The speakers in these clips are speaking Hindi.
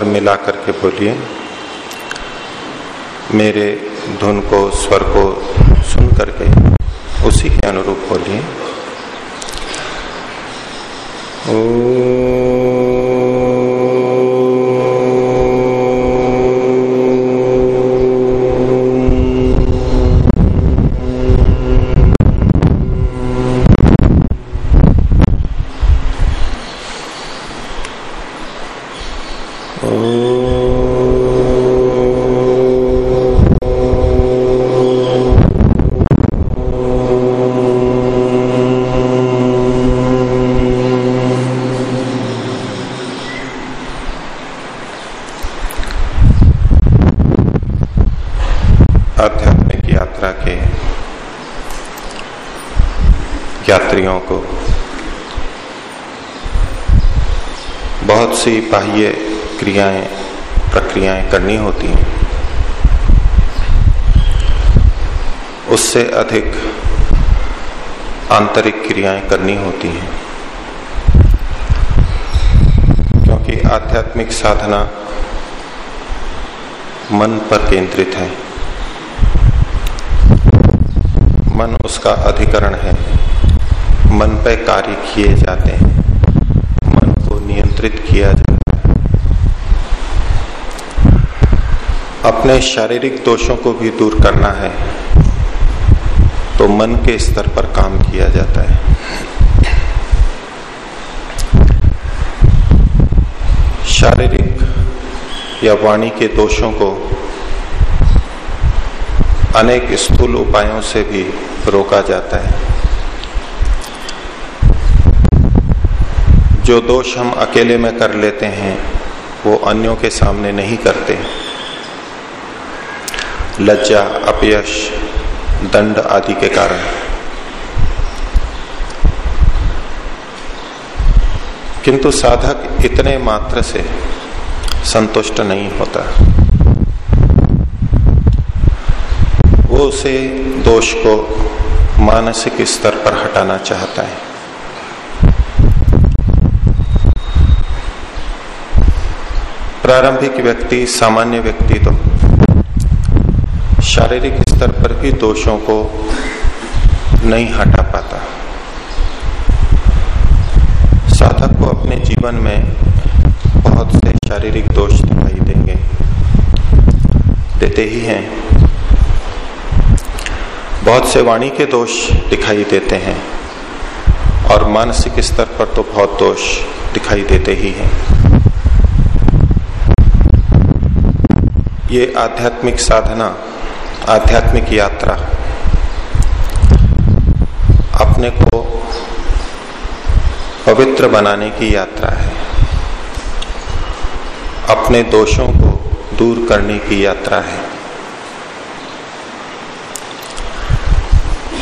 स्वर मिला करके बोलिए, मेरे धुन को, स्वर को सुन करके उसी के अनुरूप बोलिए। आध्यात्मिक यात्रा के यात्रियों को। बहुत सी बाह्य क्रियाएँ, प्रक्रियाएँ करनी होती हैं। उससे अधिक आंतरिक क्रियाएँ करनी होती हैं। क्योंकि आध्यात्मिक साधना मन पर केंद्रित है। मन उसका अधिकरण है। मन पे कार्य किए जाते हैं। मन को नियंत्रित किया जाता है। अपने शारीरिक दोषों को भी दूर करना है। तो मन के स्तर पर काम किया जाता है। शारीरिक या वाणी के दोषों को अनेक स्थूल उपायों से भी रोका जाता है। जो दोष हम अकेले में कर लेते हैं, वो अन्यों के सामने नहीं करते। लज्जा, अपयश, दंड आदि के कारण। किंतु साधक इतने मात्र से संतुष्ट नहीं होता। वो उसे दोष को मानसिक स्तर पर हटाना चाहता है। प्रारंभिक व्यक्ति, सामान्य व्यक्ति तो शारीरिक स्तर पर भी दोषों को नहीं हटा पाता। साधक को अपने जीवन में बहुत से शारीरिक दोष दिखाई देंगे। देते ही हैं। बहुत से वाणी के दोष दिखाई देते हैं और मानसिक स्तर पर तो बहुत दोष दिखाई देते ही हैं। ये आध्यात्मिक साधना, आध्यात्मिक यात्रा। अपने को पवित्र बनाने की यात्रा है। अपने दोषों को दूर करने की यात्रा है।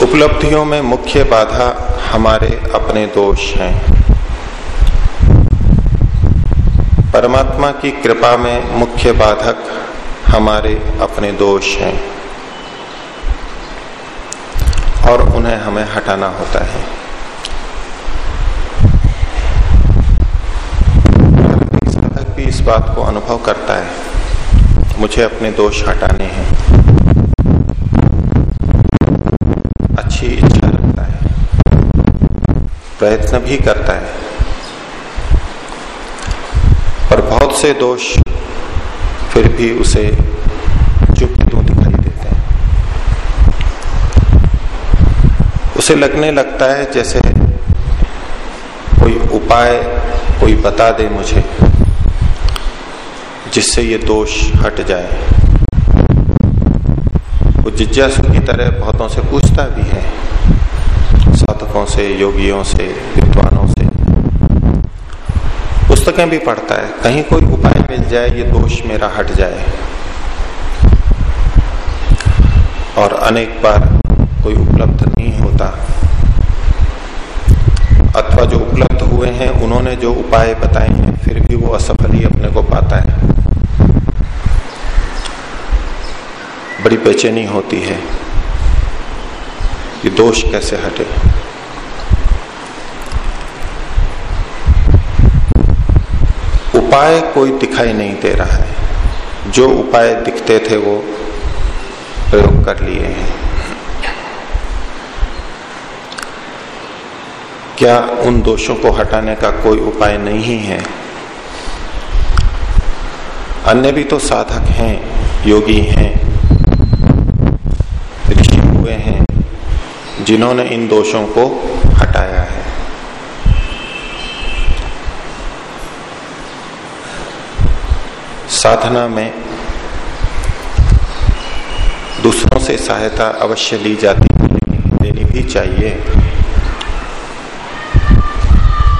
उपलब्धियों में मुख्य बाधा हमारे अपने दोष हैं। परमात्मा की कृपा में मुख्य बाधक हमारे अपने दोष हैं और उन्हें हमें हटाना होता है। साधक भी इस बात को अनुभव करता है, मुझे अपने दोष हटाने हैं। अच्छी इच्छा रखता है, प्रयत्न भी करता है, पर बहुत से दोष फिर भी उसे चुप क्यों दिखाई देते हैं। उसे लगने लगता है जैसे कोई उपाय, कोई बता दे मुझे, जिससे ये दोष हट जाए। वो जिज्ञासु की तरह बहुतों से पूछता भी है, साधकों से, योगियों से, विद्वानों से। पुस्तकें भी पढ़ता है, कहीं कोई उपाय मिल जाए, ये दोष मेरा हट जाए। और अनेक बार कोई उपलब्ध नहीं होता। अथवा जो उपलब्ध हुए हैं, उन्होंने जो उपाय बताए हैं, फिर भी वो असफल ही अपने को पाता है। बड़ी बेचैनी होती है। कि दोष कैसे हटे? उपाय कोई दिखाई नहीं दे रहा है। जो उपाय दिखते थे वो प्रयोग कर लिए हैं। क्या उन दोषों को हटाने का कोई उपाय नहीं है? अन्य भी तो साधक हैं, योगी हैं, ऋषि हुए हैं, जिन्होंने इन दोषों को हटाया है। साधना में दूसरों से सहायता अवश्य ली जाती लेनी भी चाहिए।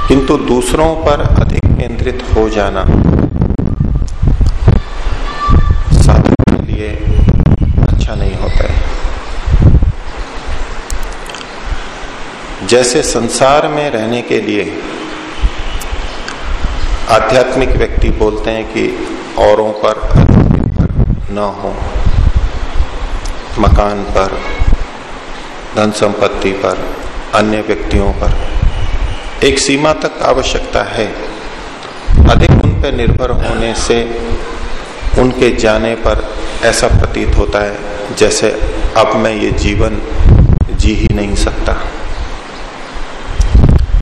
किंतु दूसरों पर अधिक केंद्रित हो जाना साधक के लिए अच्छा नहीं होता है। जैसे संसार में रहने के लिए आध्यात्मिक व्यक्ति बोलते हैं कि औरों पर निर्भर न हो। मकान पर, धन संपत्ति पर, अन्य व्यक्तियों पर। एक सीमा तक आवश्यकता है। अधिक उन पर निर्भर होने से उनके जाने पर ऐसा प्रतीत होता है जैसे अब मैं ये जीवन जी ही नहीं सकता।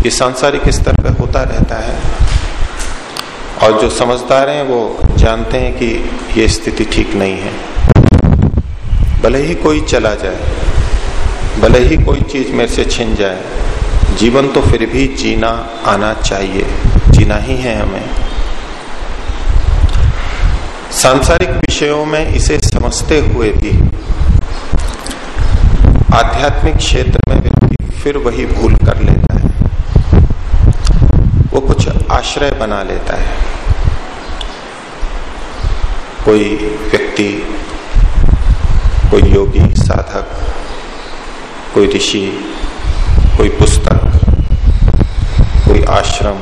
ये सांसारिक स्तर पर होता रहता है। और जो समझदार हैं, वो जानते हैं कि ये स्थिति ठीक नहीं है। भले ही कोई चला जाए, भले ही कोई चीज़ मेरे से छिन जाए, जीवन तो फिर भी जीना आना चाहिए, जीना ही है हमें। सांसारिक विषयों में इसे समझते हुए भी, आध्यात्मिक क्षेत्र में व्यक्ति फिर वही भूल कर लेता है। वो कुछ आश्रय बना लेता है। कोई व्यक्ति, कोई योगी, साधक, कोई ऋषि, कोई पुस्तक, कोई आश्रम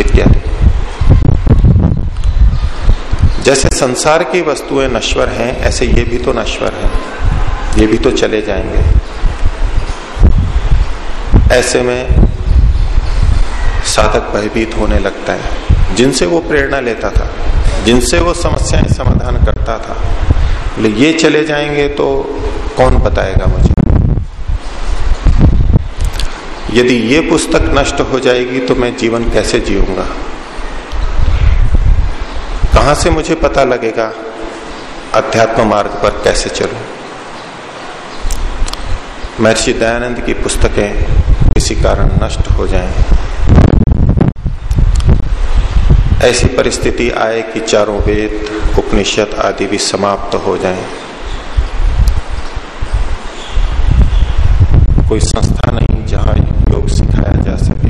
इत्यादि। जैसे संसार की वस्तुएँ नश्वर हैं, ऐसे ये भी तो नश्वर है। ये भी तो चले जाएँगे। ऐसे में साधक भयभीत होने लगता है। जिनसे वो प्रेरणा लेता था, जिनसे वो समस्याएँ समाधान करता था। ये चले जाएँगे तो कौन बताएगा मुझे? यदि ये पुस्तक नष्ट हो जाएगी तो मैं जीवन कैसे जीऊँगा? कहाँ से मुझे पता लगेगा अध्यात्म मार्ग पर कैसे चलूँ? महर्षि दयानंद की पुस्तकें किसी कारण नष्ट हो जाएँ। ऐसी परिस्थिति आए कि चारों वेद, उपनिषद आदि भी समाप्त हो जाएँ। कोई संस्था नहीं जहाँ योग सिखाया जा सके।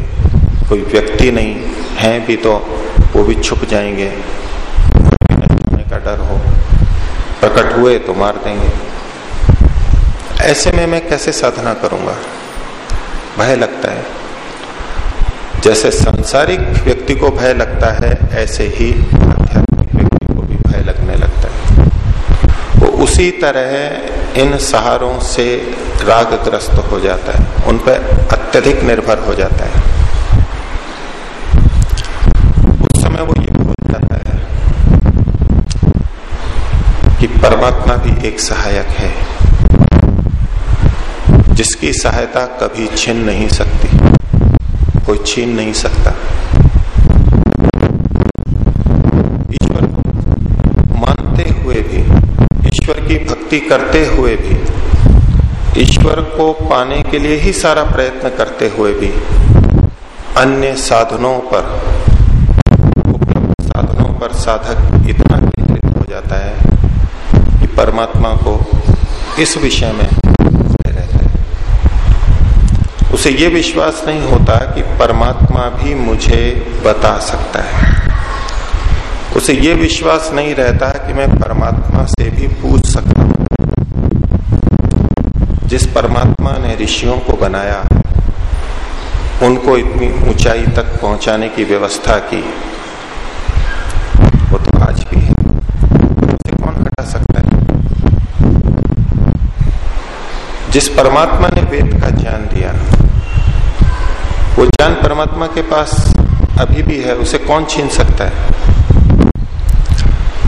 कोई व्यक्ति नहीं, है भी तो वो भी छुप जाएँगे। का डर हो। प्रकट हुए तो मार देंगे। ऐसे में मैं कैसे साधना करूँगा? भय लगता है। जैसे सांसारिक व्यक्ति को भय लगता है, ऐसे ही आध्यात्मिक व्यक्ति को भी भय लगने लगता है। वो उसी तरह इन सहारों से रागग्रस्त हो जाता है। उन पर अत्यधिक निर्भर हो जाता है। उस समय वो ये भूल जाता है कि परमात्मा भी एक सहायक है, जिसकी सहायता कभी छिन नहीं सकती। कोई छीन नहीं सकता। ईश्वर को मानते हुए भी, ईश्वर की भक्ति करते हुए भी, ईश्वर को पाने के लिए ही सारा प्रयत्न करते हुए भी, अन्य साधनों पर, उपलब्ध साधनों पर साधक इतना केंद्रित हो जाता है कि परमात्मा को इस विषय में उसे ये विश्वास नहीं होता कि परमात्मा भी मुझे बता सकता है। उसे ये विश्वास नहीं रहता कि मैं परमात्मा से भी पूछ सकता हूँ। जिस परमात्मा ने ऋषियों को बनाया, उनको इतनी ऊंचाई तक पहुँचाने की व्यवस्था की वो तो आज भी है उसे कौन हटा सकता है जिस परमात्मा ने वेद का ज्ञान दिया, वो ज्ञान परमात्मा के पास अभी भी है, उसे कौन छीन सकता है?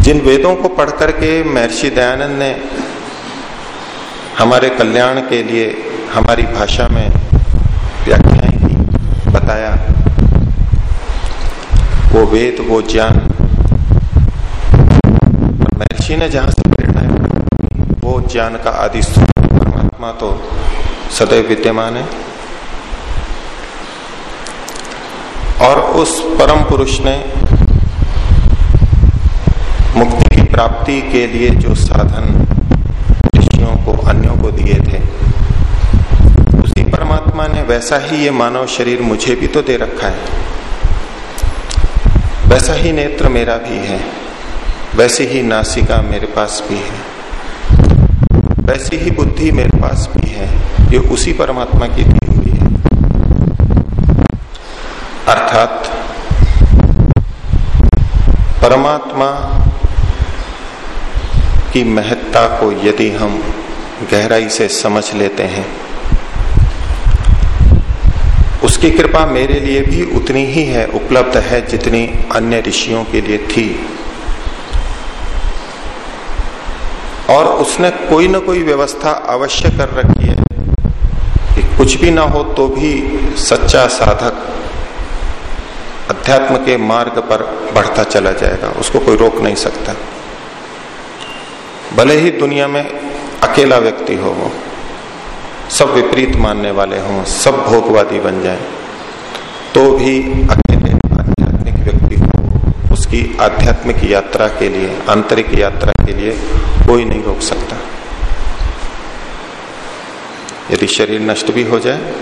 जिन वेदों को पढ़ करके महर्षि दयानंद ने हमारे कल्याण के लिए हमारी भाषा में व्याख्याएँ की, बताया, वो वेद, वो ज्ञान, महर्षि ने जहाँ से प्रेरणा वो ज्ञान का आदि परमात्मा तो सदैव विद्यमान है। और उस परम पुरुष ने मुक्ति की प्राप्ति के लिए जो साधन ऋषियों को, अन्यों को दिए थे, उसी परमात्मा ने वैसा ही ये मानव शरीर मुझे भी तो दे रखा है। वैसा ही नेत्र मेरा भी है। वैसी ही नासिका मेरे पास भी है। वैसी ही बुद्धि मेरे पास भी है, ये उसी परमात्मा की दी हुई है। अर्थात, परमात्मा की महत्ता को यदि हम गहराई से समझ लेते हैं, उसकी कृपा मेरे लिए भी उतनी ही है, उपलब्ध है जितनी अन्य ऋषियों के लिए थी। और उसने कोई ना कोई व्यवस्था अवश्य कर रखी है कि कुछ भी ना हो तो भी सच्चा साधक अध्यात्म के मार्ग पर बढ़ता चला जाएगा, उसको कोई रोक नहीं सकता। भले ही दुनिया में अकेला व्यक्ति हो वो, सब विपरीत मानने वाले हों, सब भोगवादी बन जाए तो भी अकेले आध्यात्मिक व्यक्ति हो उसकी आध्यात्मिक यात्रा के लिए, आंतरिक यात्रा के लिए कोई नहीं रोक सकता। यदि शरीर नष्ट भी हो जाए,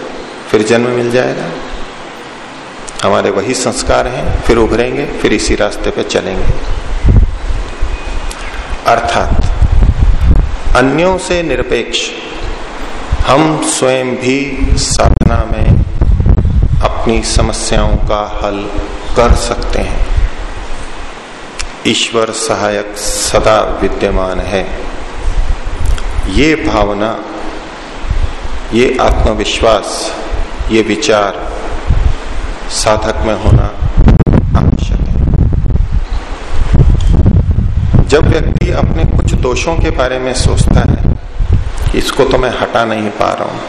फिर जन्म मिल जाएगा। हमारे वही संस्कार हैं, फिर उभरेंगे, फिर इसी रास्ते पे चलेंगे। अर्थात, अन्यों से निरपेक्ष, हम स्वयं भी साधना में अपनी समस्याओं का हल कर सकते हैं। ईश्वर सहायक सदा विद्यमान है। ये भावना, ये आत्मविश्वास, ये विचार साधक में होना आवश्यक है। जब व्यक्ति अपने कुछ दोषों के बारे में सोचता है, इसको तो मैं हटा नहीं पा रहा हूँ।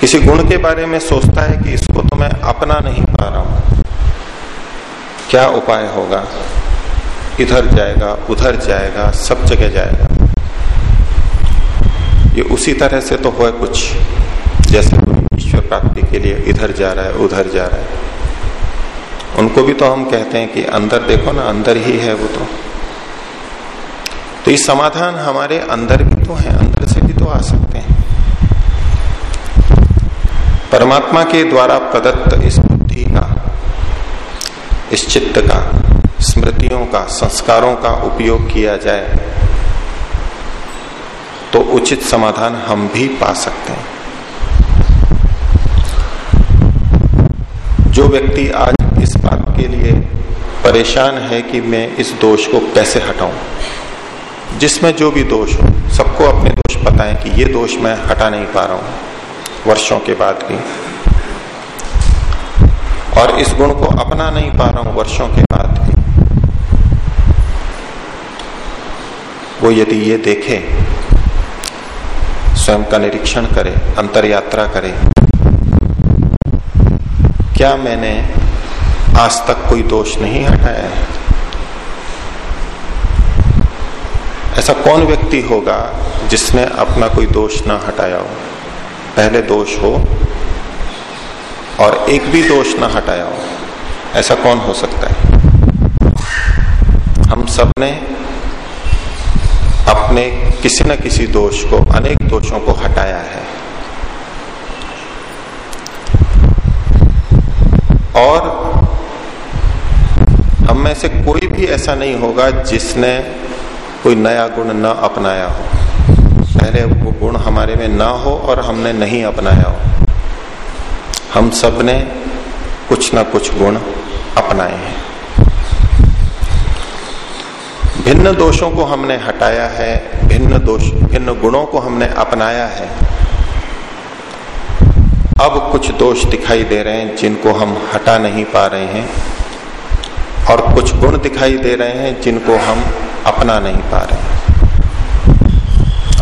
किसी गुण के बारे में सोचता है कि इसको तो मैं अपना नहीं पा रहा हूँ। क्या उपाय होगा? इधर जाएगा, उधर जाएगा, सब जगह जाएगा। ये उसी तरह से तो हो कुछ, जैसे कोई ईश्वर प्राप्ति के लिए इधर जा रहा है, उधर जा रहा है। उनको भी तो हम कहते हैं कि अंदर देखो ना, अंदर ही है वो तो। तो ये समाधान हमारे अंदर भी तो है, अंदर से भी तो आ सकते हैं। परमात्मा के द्वारा प्रदत्त इस बुद्धि का इस चित्त का, स्मृतियों का, संस्कारों का उपयोग किया जाए तो उचित समाधान हम भी पा सकते हैं। जो व्यक्ति आज इस बात के लिए परेशान है कि मैं इस दोष को कैसे हटाऊं, जिसमें जो भी दोष हो, सबको अपने दोष पता है कि ये दोष मैं हटा नहीं पा रहा हूँ। वर्षों के बाद भी और इस गुण को अपना नहीं पा रहा हूँ, वर्षों के बाद भी। वो यदि ये देखे, स्वयं का निरीक्षण करे अंतर यात्रा करे, क्या मैंने आज तक कोई दोष नहीं हटाया? है ऐसा कौन व्यक्ति होगा जिसने अपना कोई दोष ना हटाया हो? पहले दोष हो और एक भी दोष ना हटाया हो। ऐसा कौन हो सकता है? हम सबने अपने किसी न किसी दोष को, अनेक दोषों को हटाया है। और हम में से कोई भी ऐसा नहीं होगा जिसने कोई नया गुण न अपनाया हो। पहले वो गुण हमारे में ना हो और हमने नहीं अपनाया हो। हम सबने कुछ ना कुछ गुण अपनाए हैं। भिन्न दोषों को हमने हटाया है, भिन्न दोष, भिन्न गुणों को हमने अपनाया है। अब कुछ दोष दिखाई दे रहे हैं जिनको हम हटा नहीं पा रहे हैं और कुछ गुण दिखाई दे रहे हैं जिनको हम अपना नहीं पा रहे हैं।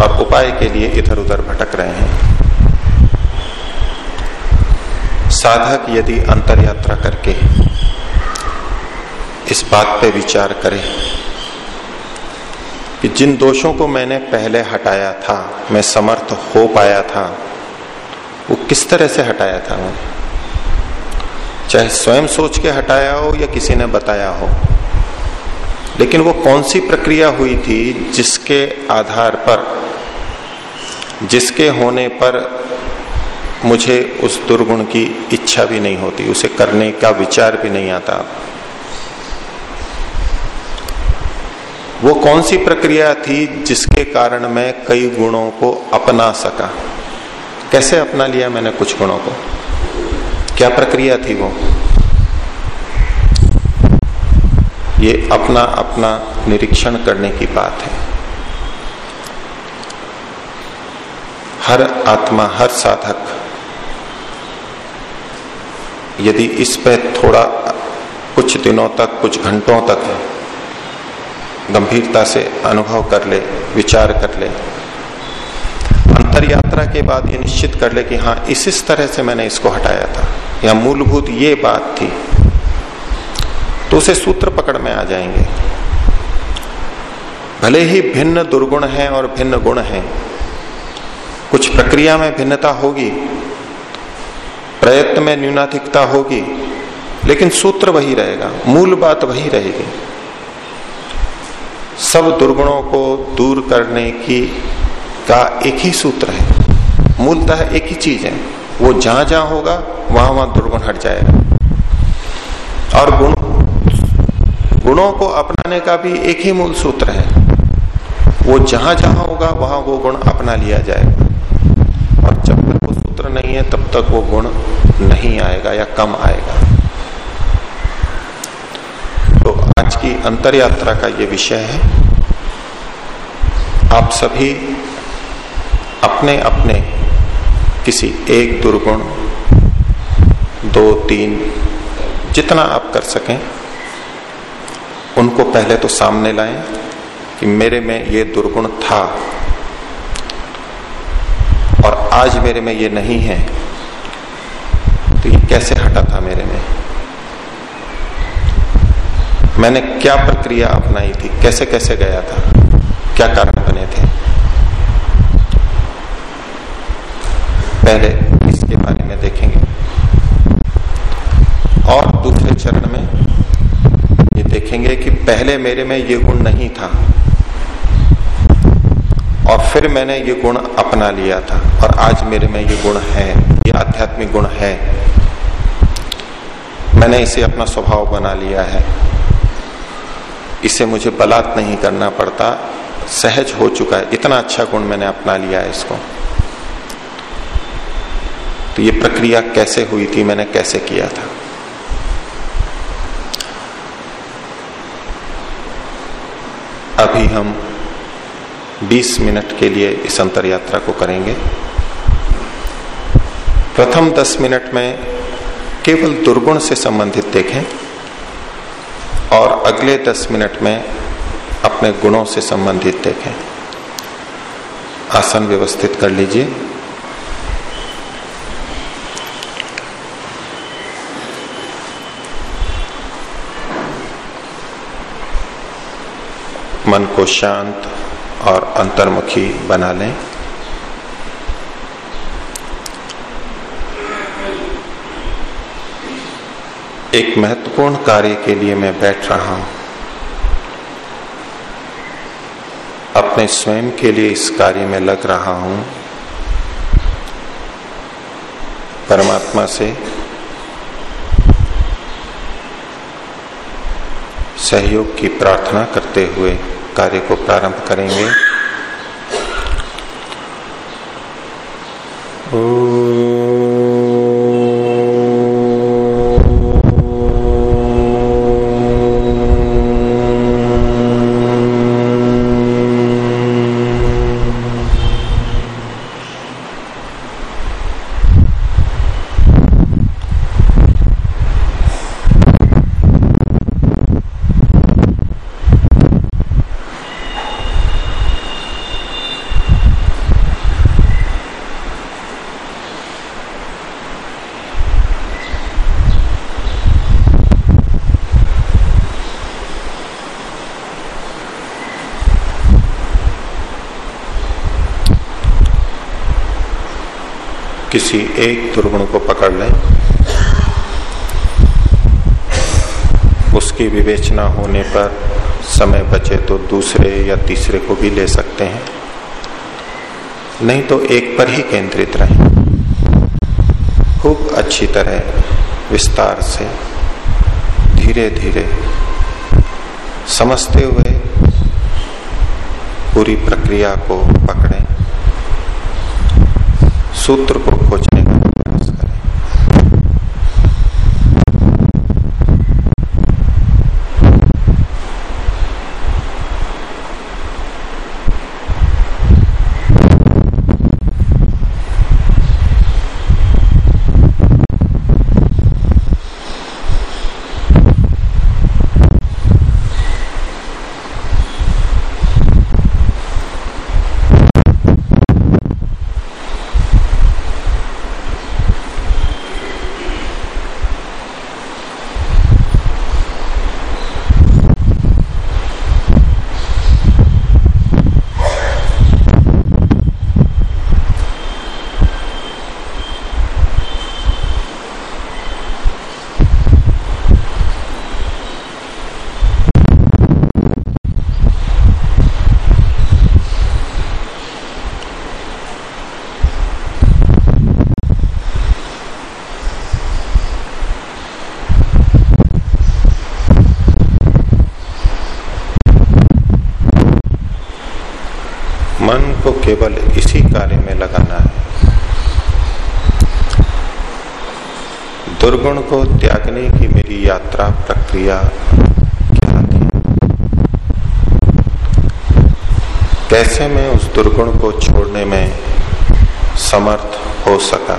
और उपाय के लिए इधर उधर भटक रहे हैं। साधक यदि अंतर यात्रा करके इस बात पे विचार करे कि जिन दोषों को मैंने पहले हटाया था, मैं समर्थ हो पाया था, वो किस तरह से हटाया था मैंने चाहे स्वयं सोच के हटाया हो या किसी ने बताया हो। लेकिन वो कौन सी प्रक्रिया हुई थी जिसके आधार पर, जिसके होने पर मुझे उस दुर्गुण की इच्छा भी नहीं होती, उसे करने का विचार भी नहीं आता। वो कौन सी प्रक्रिया थी जिसके कारण मैं कई गुणों को अपना सका? कैसे अपना लिया मैंने कुछ गुणों को? क्या प्रक्रिया थी वो? ये अपना अपना निरीक्षण करने की बात है। हर आत्मा, हर साधक यदि इस पे थोड़ा कुछ दिनों तक, कुछ घंटों तक गंभीरता से अनुभव कर ले, विचार कर ले अंतर यात्रा के बाद ये निश्चित कर ले कि हाँ इस इस तरह से मैंने इसको हटाया था, या मूलभूत ये बात थी तो उसे सूत्र पकड़ में आ जाएँगे। भले ही भिन्न दुर्गुण हैं और भिन्न गुण हैं, कुछ प्रक्रिया में भिन्नता होगी प्रयत्न में न्यूनाधिकता होगी, लेकिन सूत्र वही रहेगा, मूल बात वही रहेगी। सब दुर्गुणों को दूर करने की का एक ही सूत्र है। मूलतः एक ही चीज़ है। वो जहाँ जहाँ होगा, वहाँ वहाँ दुर्गुण हट जाएगा। और गुण, गुणों को अपनाने का भी एक ही मूल सूत्र है। वो जहाँ जहाँ होगा, वहाँ वो गुण अपना लिया जाएगा। और जब तक सूत्र नहीं है, तब तक वो गुण नहीं आएगा या कम आएगा। तो आज की अंतर यात्रा का ये विषय है। आप सभी अपने अपने किसी एक दुर्गुण, दो, तीन, जितना आप कर सकें, उनको पहले तो सामने लाएँ कि मेरे में ये दुर्गुण था। और आज मेरे में ये नहीं है तो ये कैसे हटा था मेरे में? मैंने क्या प्रक्रिया अपनाई थी? कैसे कैसे गया था? क्या कारण बने थे? पहले इसके बारे में देखेंगे। और दूसरे चरण में ये देखेंगे कि पहले मेरे में ये गुण नहीं था। फिर मैंने ये गुण अपना लिया था और आज मेरे में ये गुण है, ये आध्यात्मिक गुण है। मैंने इसे अपना स्वभाव बना लिया है। इसे मुझे बलात् नहीं करना पड़ता, सहज हो चुका है। इतना अच्छा गुण मैंने अपना लिया है इसको। तो ये प्रक्रिया कैसे हुई थी, मैंने कैसे किया था? अभी हम 20 मिनट के लिए इस अंतर यात्रा को करेंगे। प्रथम 10 मिनट में केवल दुर्गुण से संबंधित देखें और अगले 10 मिनट में अपने गुणों से संबंधित देखें। आसन व्यवस्थित कर लीजिए। मन को शांत और अंतर्मुखी बना लें। एक महत्वपूर्ण कार्य के लिए मैं बैठ रहा हूँ। अपने स्वयं के लिए इस कार्य में लग रहा हूँ। परमात्मा से सहयोग की प्रार्थना करते हुए कार्य को प्रारंभ करेंगे। किसी एक दुर्गुण को पकड़ लें। उसकी विवेचना होने पर समय बचे तो दूसरे या तीसरे को भी ले सकते हैं। नहीं तो एक पर ही केंद्रित रहें। खूब अच्छी तरह विस्तार से धीरे धीरे समझते हुए पूरी प्रक्रिया को पकड़ें। सूत्र को хочет. केवल इसी कार्य में लगाना है। दुर्गुण को त्यागने की मेरी यात्रा प्रक्रिया क्या थी? कैसे मैं उस दुर्गुण को छोड़ने में समर्थ हो सका?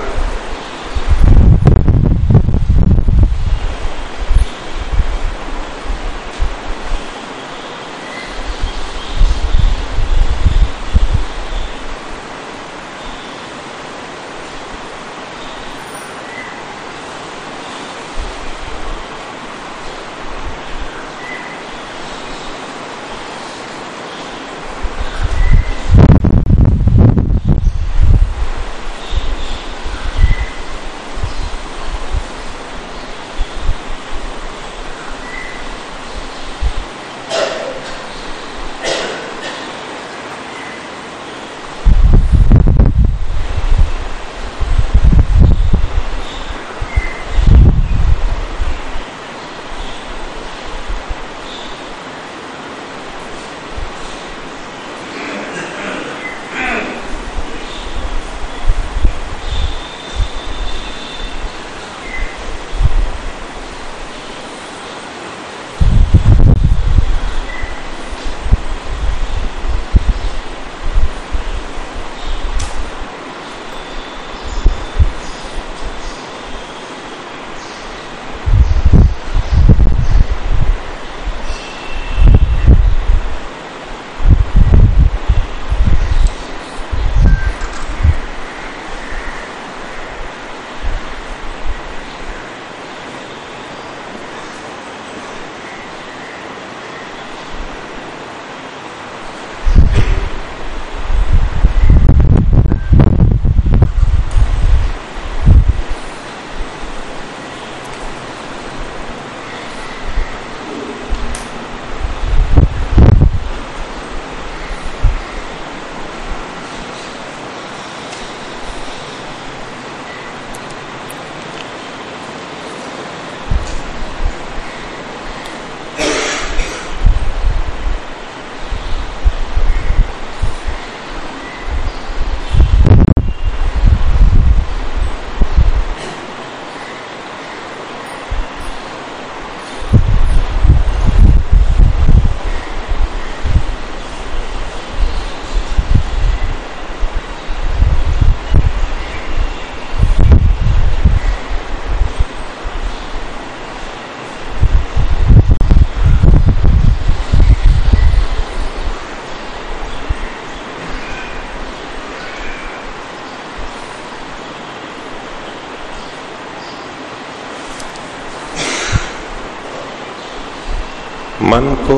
मन को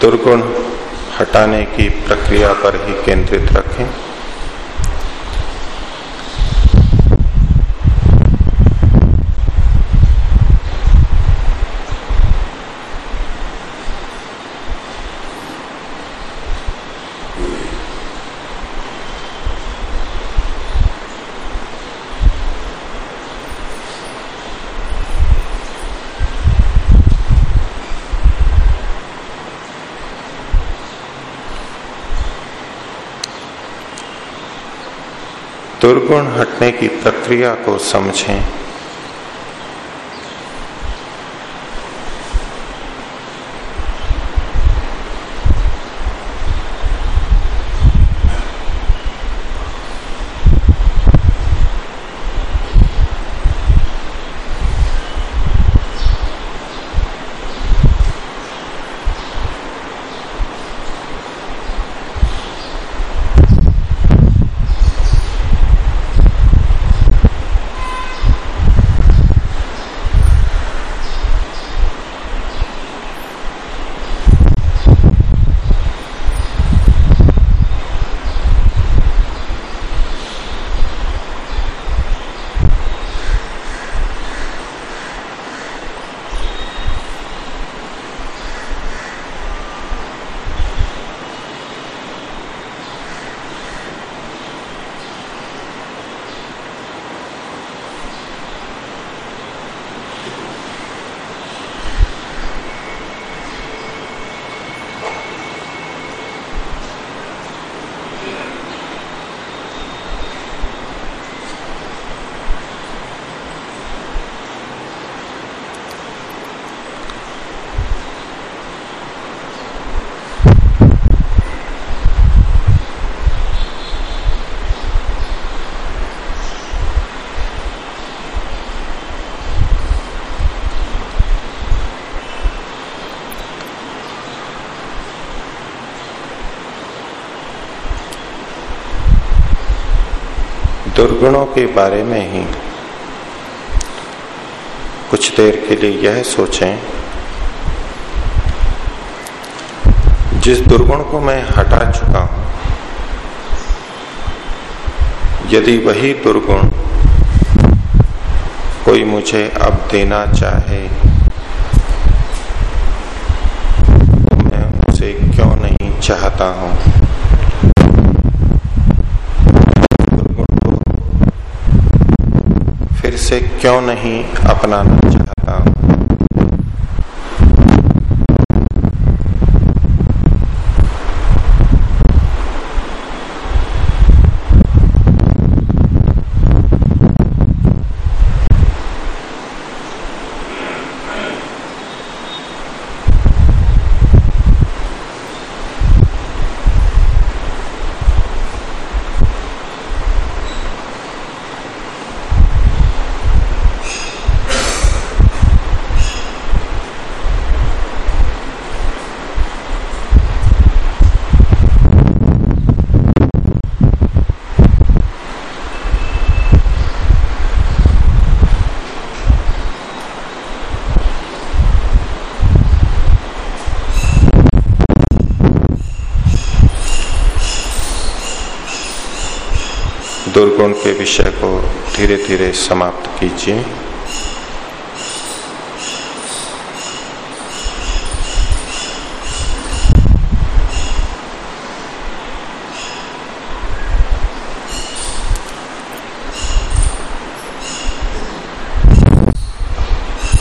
दुर्गुण हटाने की प्रक्रिया पर ही केंद्रित रखें दुर्गुण हटने की प्रक्रिया को समझें। दुर्गुणों के बारे में ही। कुछ देर के लिए यह सोचें। जिस दुर्गुण को मैं हटा चुका हूँ, यदि वही दुर्गुण कोई मुझे अब देना चाहे तो मैं उसे क्यों नहीं चाहता हूँ? से क्यों नहीं अपनाना चाहता दुर्गुण के विषय को धीरे धीरे समाप्त कीजिए।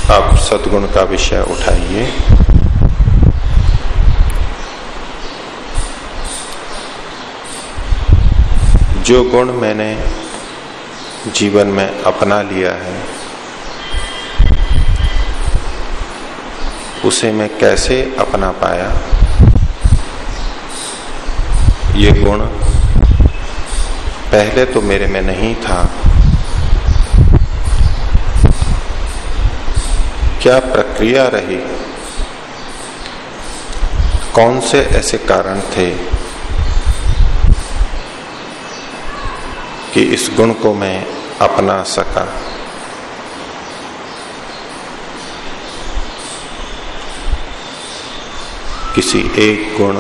अब सदगुण का विषय उठाइए। जो गुण मैंने जीवन में अपना लिया है, उसे मैं कैसे अपना पाया? ये गुण पहले तो मेरे में नहीं था। क्या प्रक्रिया रही? कौन से ऐसे कारण थे कि इस गुण को मैं अपना सका। किसी एक गुण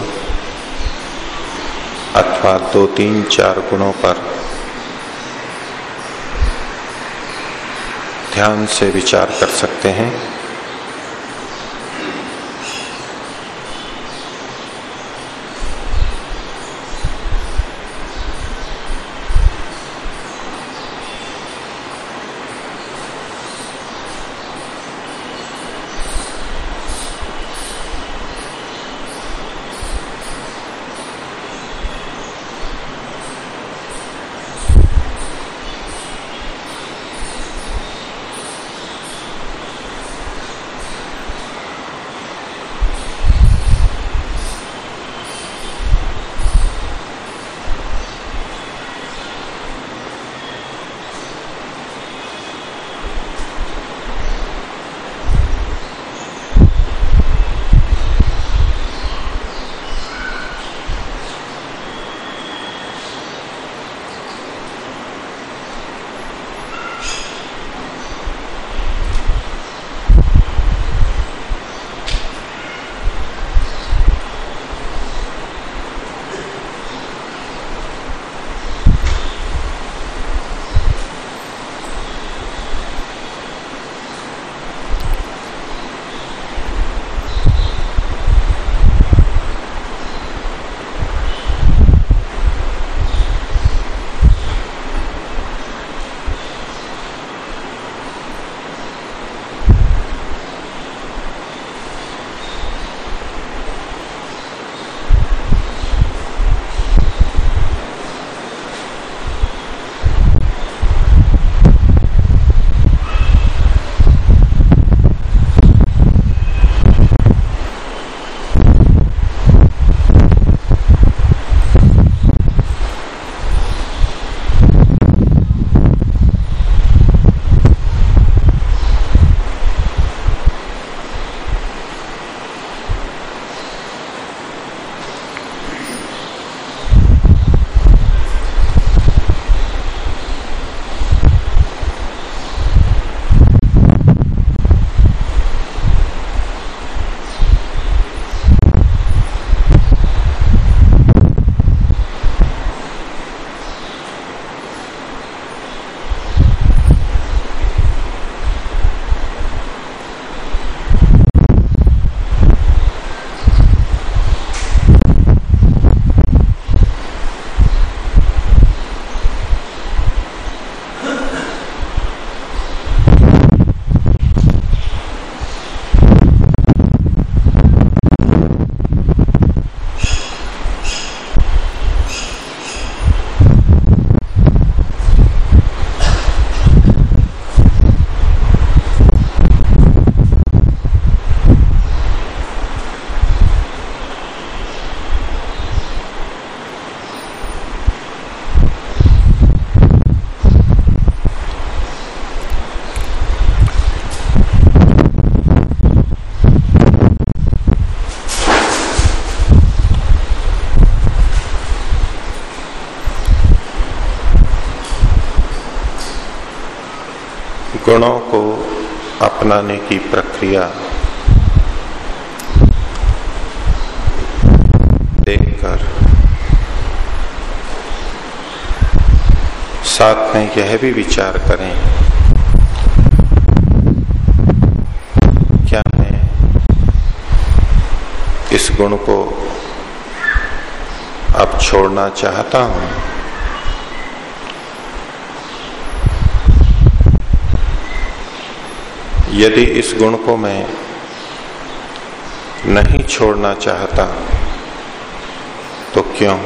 अथवा दो, तीन, चार गुणों पर ध्यान से विचार कर सकते हैं। अपनाने की प्रक्रिया। देखकर। साथ में यह भी विचार करें। क्या मैं इस गुण को अब छोड़ना चाहता हूँ? यदि इस गुण को मैं नहीं छोड़ना चाहता तो क्यों?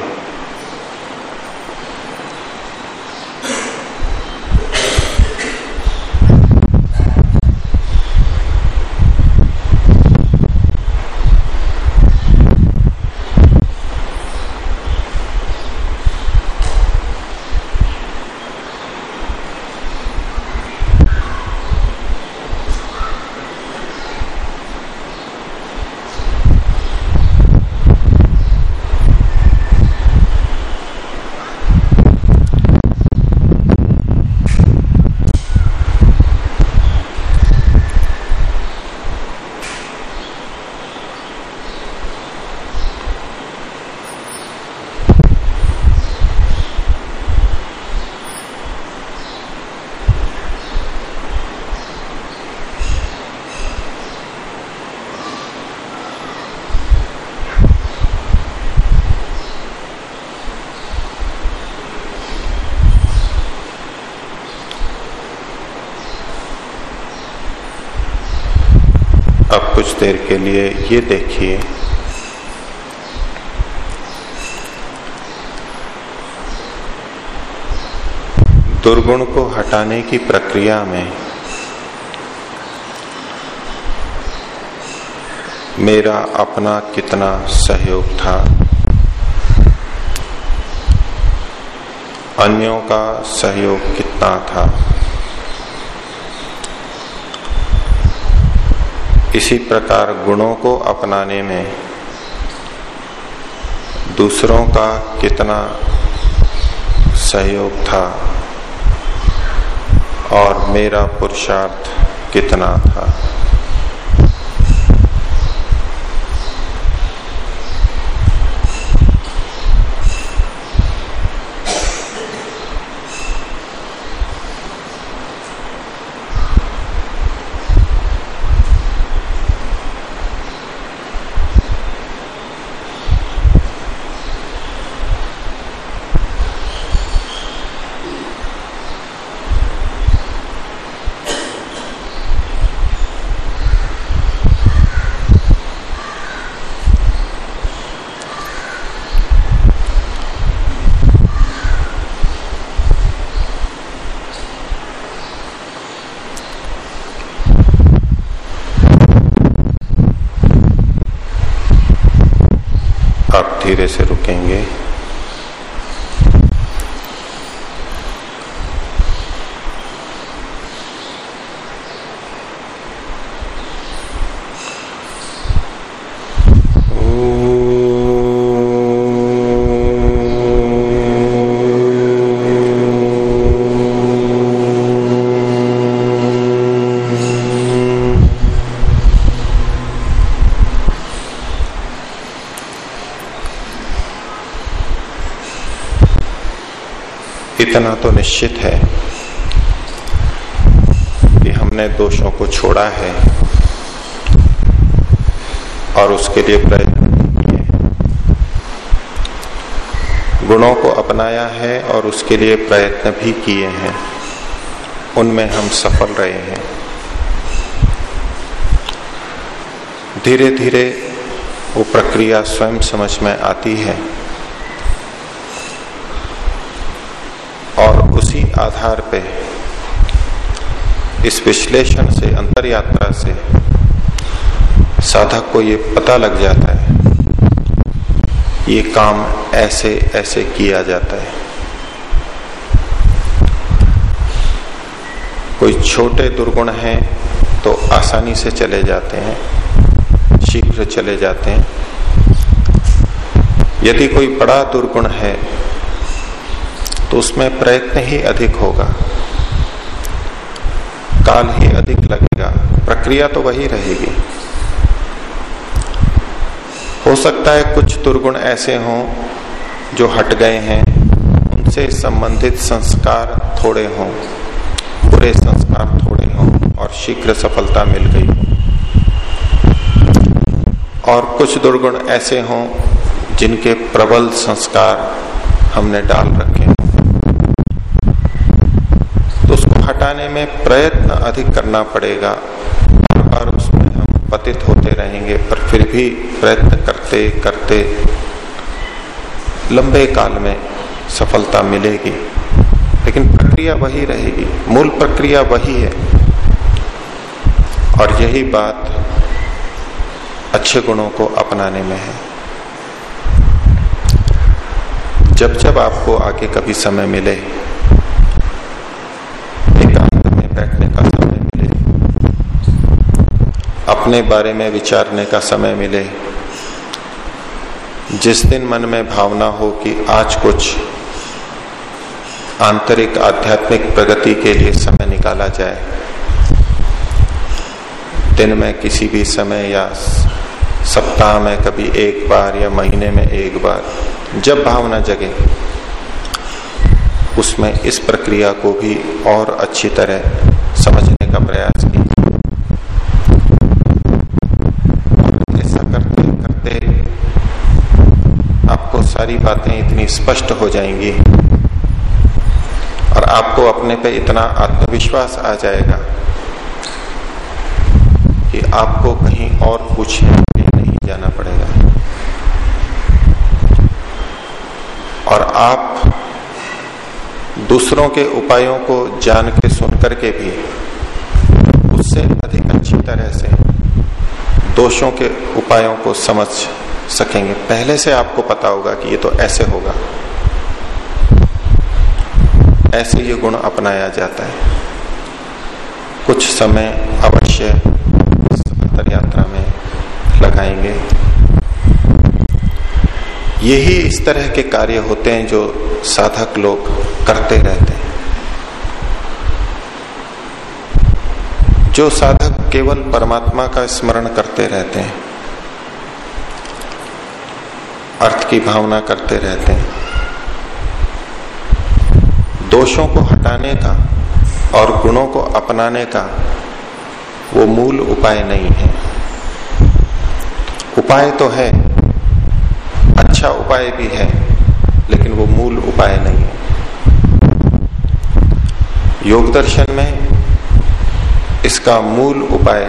कुछ देर के लिए ये देखिए। दुर्गुण को हटाने की प्रक्रिया में मेरा अपना कितना सहयोग था। अन्यों का सहयोग कितना था? इसी प्रकार गुणों को अपनाने में दूसरों का कितना सहयोग था और मेरा पुरुषार्थ कितना था धीरे से रुकेंगे इतना तो निश्चित है कि हमने दोषों को छोड़ा है और उसके लिए प्रयत्न किए गुणों को अपनाया है और उसके लिए प्रयत्न भी किए हैं। उनमें हम सफल रहे हैं। धीरे धीरे वो प्रक्रिया स्वयं समझ में आती है उसी आधार पे इस विश्लेषण से अंतर यात्रा से साधक को ये पता लग जाता है, ये काम ऐसे ऐसे किया जाता है। कोई छोटे दुर्गुण हैं तो आसानी से चले जाते हैं, शीघ्र चले जाते हैं। यदि कोई बड़ा दुर्गुण है उसमें प्रयत्न ही अधिक होगा। काल ही अधिक लगेगा। प्रक्रिया तो वही रहेगी। हो सकता है कुछ दुर्गुण ऐसे हों जो हट गए हैं। उनसे संबंधित संस्कार थोड़े हों। बुरे संस्कार थोड़े हों और शीघ्र सफलता मिल गई। और कुछ दुर्गुण ऐसे हों जिनके प्रबल संस्कार हमने डाल रखे हों तो उसको में प्रयत्न अधिक करना पड़ेगा। बार बार उसमें हम पतित होते रहेंगे, पर फिर भी प्रयत्न करते करते लंबे काल में सफलता मिलेगी। लेकिन प्रक्रिया वही रहेगी, मूल प्रक्रिया वही है। और यही बात अच्छे गुणों को अपनाने में है। जब जब आपको आगे कभी समय मिले बैठने का समय मिले। अपने बारे में विचारने का समय मिले। जिस दिन मन में भावना हो कि आज कुछ आंतरिक आध्यात्मिक प्रगति के लिए समय निकाला जाए, दिन में किसी भी समय या सप्ताह में कभी एक बार या महीने में एक बार, जब भावना जगे उसमें इस प्रक्रिया को भी और अच्छी तरह समझने का प्रयास आपको सारी बातें इतनी स्पष्ट हो जाएँगी और आपको अपने पे इतना आत्मविश्वास आ जाएगा कि आपको कहीं और पूछने जाना पड़ेगा। और आप दूसरों के उपायों को जान के, सुन करके भी उससे अधिक अच्छी तरह से दोषों के उपायों को समझ सकेंगे। पहले से आपको पता होगा कि ये तो ऐसे होगा। ऐसे ये गुण अपनाया जाता है। कुछ समय अवश्य यात्रा में लगाएँगे। यही इस तरह के कार्य होते हैं जो साधक लोग करते रहते हैं। जो साधक केवल परमात्मा का स्मरण करते रहते हैं, अर्थ की भावना करते रहते हैं, दोषों को हटाने का और गुणों को अपनाने का वो मूल उपाय नहीं है। उपाय तो है अच्छा उपाय भी है, लेकिन वो मूल उपाय नहीं है। योग दर्शन में इसका मूल उपाय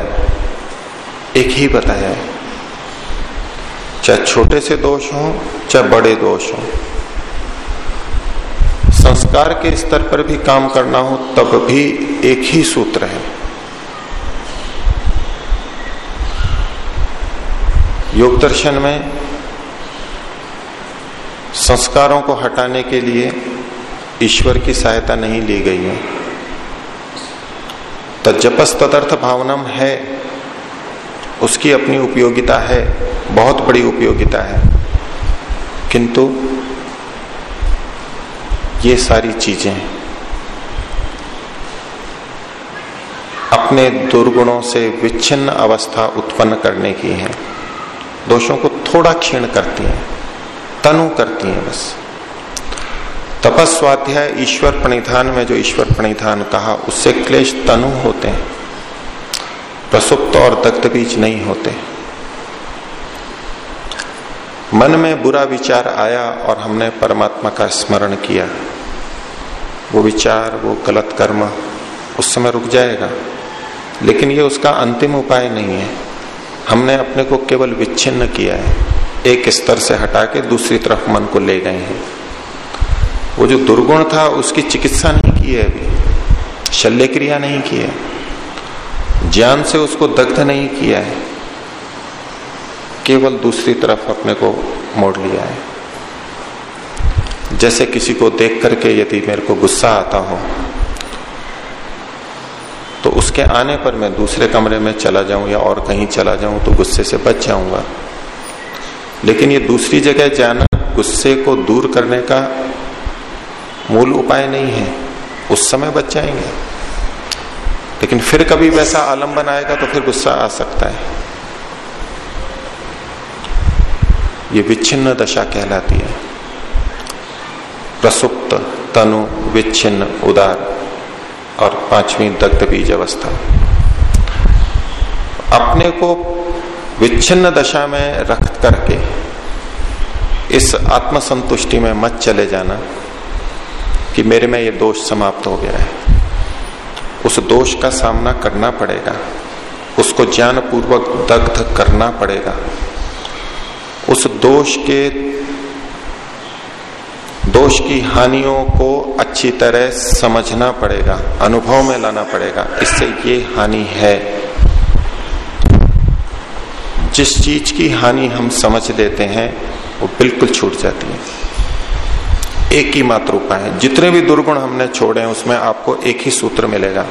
एक ही बताया है। चाहे छोटे से दोष हो, चाहे बड़े दोष हो, संस्कार के स्तर पर भी काम करना हो, तब भी एक ही सूत्र है। योग दर्शन में संस्कारों को हटाने के लिए ईश्वर की सहायता नहीं ली गई है। तजपस तदर्थ भावनम है। उसकी अपनी उपयोगिता है, बहुत बड़ी उपयोगिता है। किंतु ये सारी चीज़ें अपने दुर्गुणों से विच्छिन्न अवस्था उत्पन्न करने की है। दोषों को थोड़ा क्षीण करती हैं। तनु करती हैं बस। तपस्वाध्याय ईश्वर प्रणिधान में जो ईश्वर प्रणिधान कहा, उससे क्लेश तनु होते हैं। प्रसुप्त और दग्ध बीज नहीं होते। मन में बुरा विचार आया और हमने परमात्मा का स्मरण किया। वो विचार, वो गलत कर्म उस समय रुक जाएगा। लेकिन ये उसका अंतिम उपाय नहीं है। हमने अपने को केवल विच्छिन्न किया है। एक स्तर से हटा के दूसरी तरफ़ मन को ले गए हैं। वो जो दुर्गुण था, उसकी चिकित्सा नहीं की है अभी। शल्य क्रिया नहीं की है। ज्ञान से उसको दग्ध नहीं किया है। केवल दूसरी तरफ़ अपने को मोड़ लिया है। जैसे किसी को देख करके यदि मेरे को गुस्सा आता हो तो उसके आने पर मैं दूसरे कमरे में चला जाऊँ या और कहीं चला जाऊँ तो गुस्से से बच जाऊँगा। लेकिन ये दूसरी जगह जाना गुस्से को दूर करने का मूल उपाय नहीं है। उस समय बच जाएँगे। लेकिन फिर कभी वैसा आलंबन आएगा तो फिर गुस्सा आ सकता है। ये विच्छिन्न दशा कहलाती है। प्रसुप्त, तनु, विच्छिन्न, उदार और पांचवी दग्ध बीज अवस्था अपने को विच्छिन्न दशा में रख करके इस आत्मसंतुष्टि में मत चले जाना कि मेरे में ये दोष समाप्त हो गया है। उस दोष का सामना करना पड़ेगा। उसको ज्ञान पूर्वक दग्ध करना पड़ेगा। उस दोष के दोष की हानियों को अच्छी तरह समझना पड़ेगा, अनुभव में लाना पड़ेगा। इससे ये हानि है। जिस चीज़ की हानि हम समझ लेते हैं, वो बिल्कुल छूट जाती है। एक ही मात्र उपाय है। जितने भी दुर्गुण हमने छोड़े हैं, उसमें आपको एक ही सूत्र मिलेगा।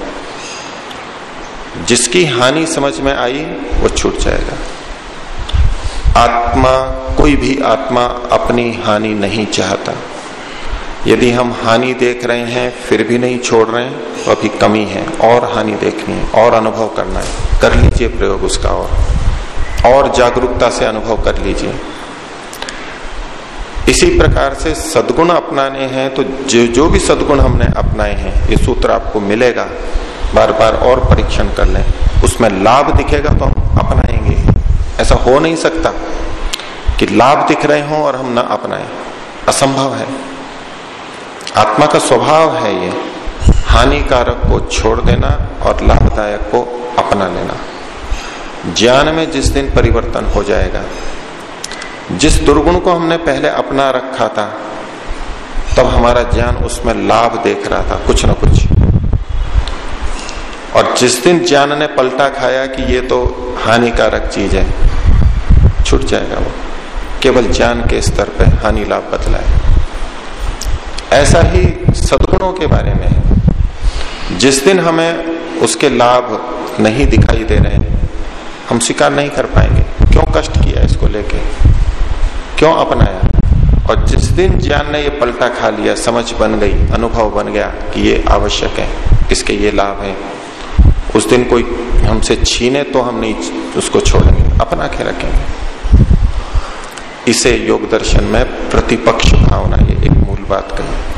जिसकी हानि समझ में आई, वो छूट जाएगा। आत्मा, कोई भी आत्मा अपनी हानि नहीं चाहता। यदि हम हानि देख रहे हैं, फिर भी नहीं छोड़ रहे हैं तो अभी कमी है। और हानि देखनी है, और अनुभव करना है। कर लीजिए प्रयोग उसका और। और जागरूकता से अनुभव कर लीजिए। इसी प्रकार से सदगुण अपनाने हैं तो जो जो भी सदगुण हमने अपनाए हैं, ये सूत्र आपको मिलेगा। बार बार और परीक्षण कर लें। उसमें लाभ दिखेगा तो हम अपनाएँगे। ऐसा हो नहीं सकता कि लाभ दिख रहे हों और हम ना अपनाएँ। असंभव है। आत्मा का स्वभाव है ये। हानिकारक को छोड़ देना और लाभदायक को अपना लेना। ज्ञान में जिस दिन परिवर्तन हो जाएगा, जिस दुर्गुण को हमने पहले अपना रखा था, तब हमारा ज्ञान उसमें लाभ देख रहा था, कुछ ना कुछ। और जिस दिन ज्ञान ने पलटा खाया कि ये तो हानिकारक चीज़ है, छूट जाएगा वो। केवल ज्ञान के स्तर पे हानि लाभ बदला है ऐसा ही सदगुणों के बारे में जिस दिन हमें उसके लाभ नहीं दिखाई दे रहे हम स्वीकार नहीं कर पाएँगे। क्यों कष्ट किया इसको लेके? क्यों अपनाया? और जिस दिन ज्ञान ने ये पलटा खा लिया, समझ बन गई, अनुभव बन गया कि ये आवश्यक है, इसके ये लाभ है। उस दिन कोई हमसे छीने तो हम नहीं, उसको छोड़ेंगे, अपना के रखेंगे। इसे योग दर्शन में प्रतिपक्ष भावना, ये एक मूल बात कही।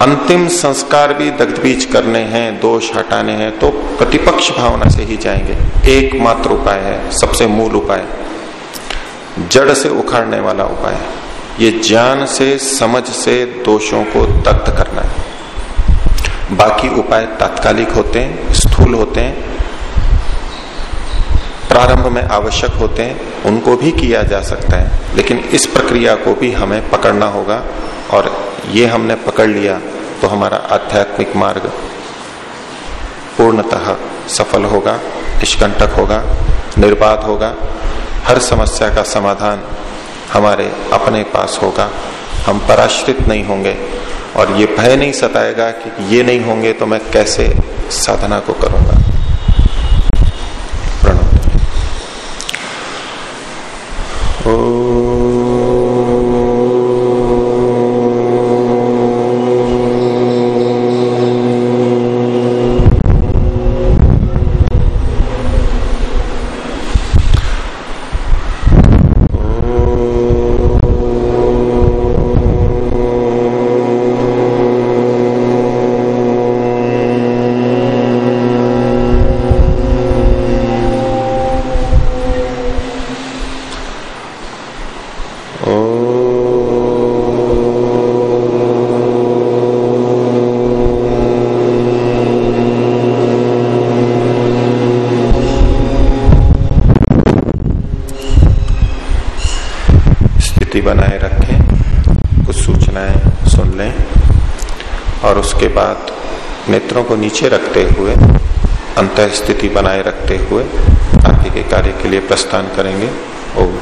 अंतिम संस्कार भी दग्ध बीज करने हैं, दोष हटाने हैं तो प्रतिपक्ष भावना से ही जाएँगे। एकमात्र उपाय है, सबसे मूल उपाय। जड़ से उखाड़ने वाला उपाय। ये ज्ञान से, समझ से दोषों को दग्ध करना है। बाकी उपाय तात्कालिक होते हैं, स्थूल होते हैं, प्रारंभ में आवश्यक होते हैं, उनको भी किया जा सकता है। लेकिन इस प्रक्रिया को भी हमें पकड़ना होगा और ये हमने पकड़ लिया तो हमारा आध्यात्मिक मार्ग पूर्णतः सफल होगा, निष्कंटक होगा, निर्बाध होगा। हर समस्या का समाधान हमारे अपने पास होगा। हम पराश्रित नहीं होंगे और ये भय नहीं सताएगा कि ये नहीं होंगे तो मैं कैसे साधना को करूँगा। प्रणव। नेत्रों नीचे रखते हुए अंत स्थिति बनाए रखते हुए, आगे के कार्य के लिए प्रस्थान करेंगे। ओम